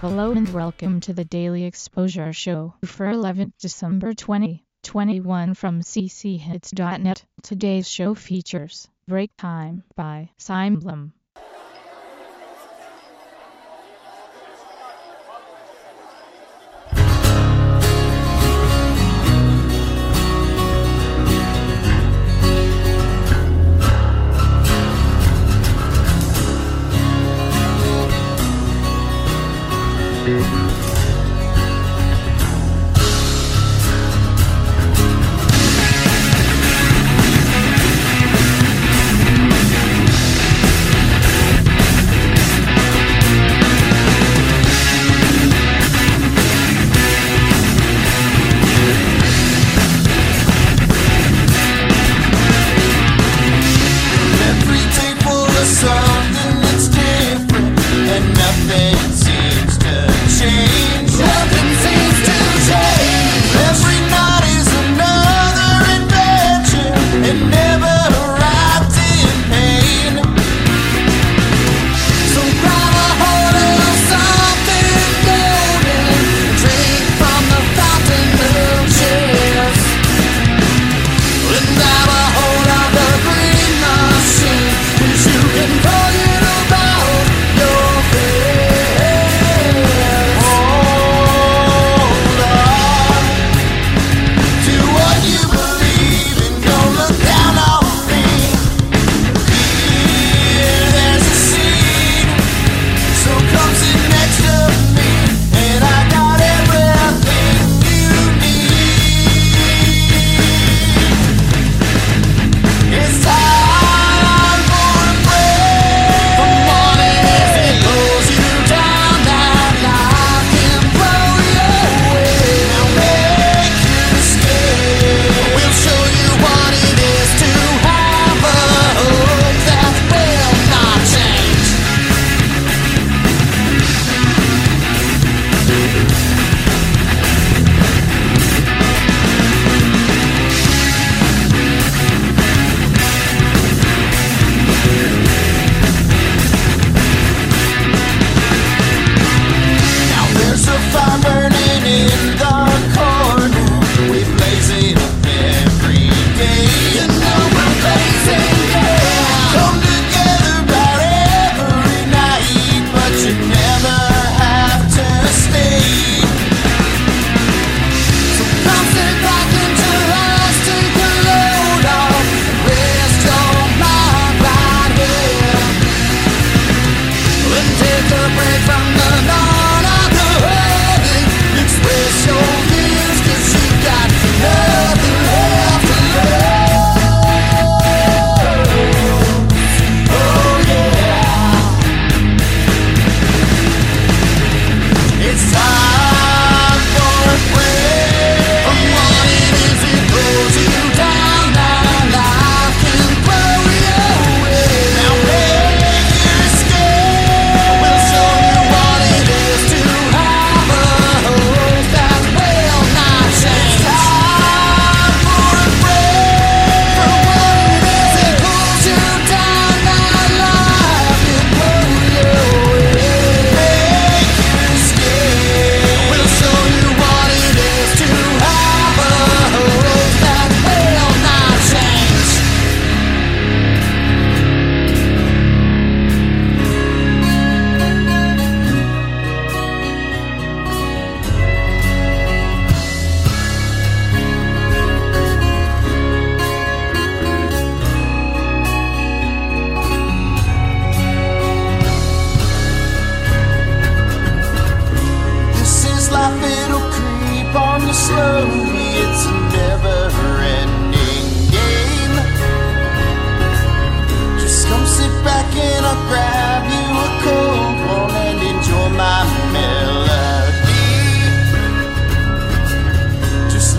Hello and welcome to the Daily Exposure Show for 11th December 2021 from cchits.net. Today's show features Break Time by Simblum.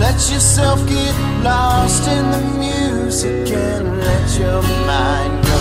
Let yourself get lost in the music and let your mind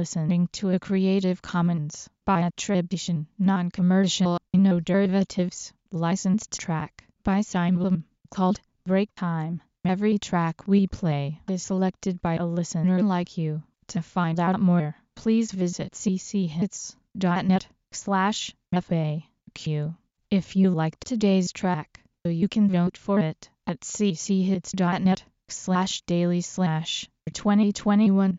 to a Creative Commons by attribution, non-commercial, no derivatives, licensed track by Simblum called Break Time. Every track we play is selected by a listener like you. To find out more, please visit cchits.net slash FAQ. If you liked today's track, you can vote for it at cchits.net slash daily slash 2021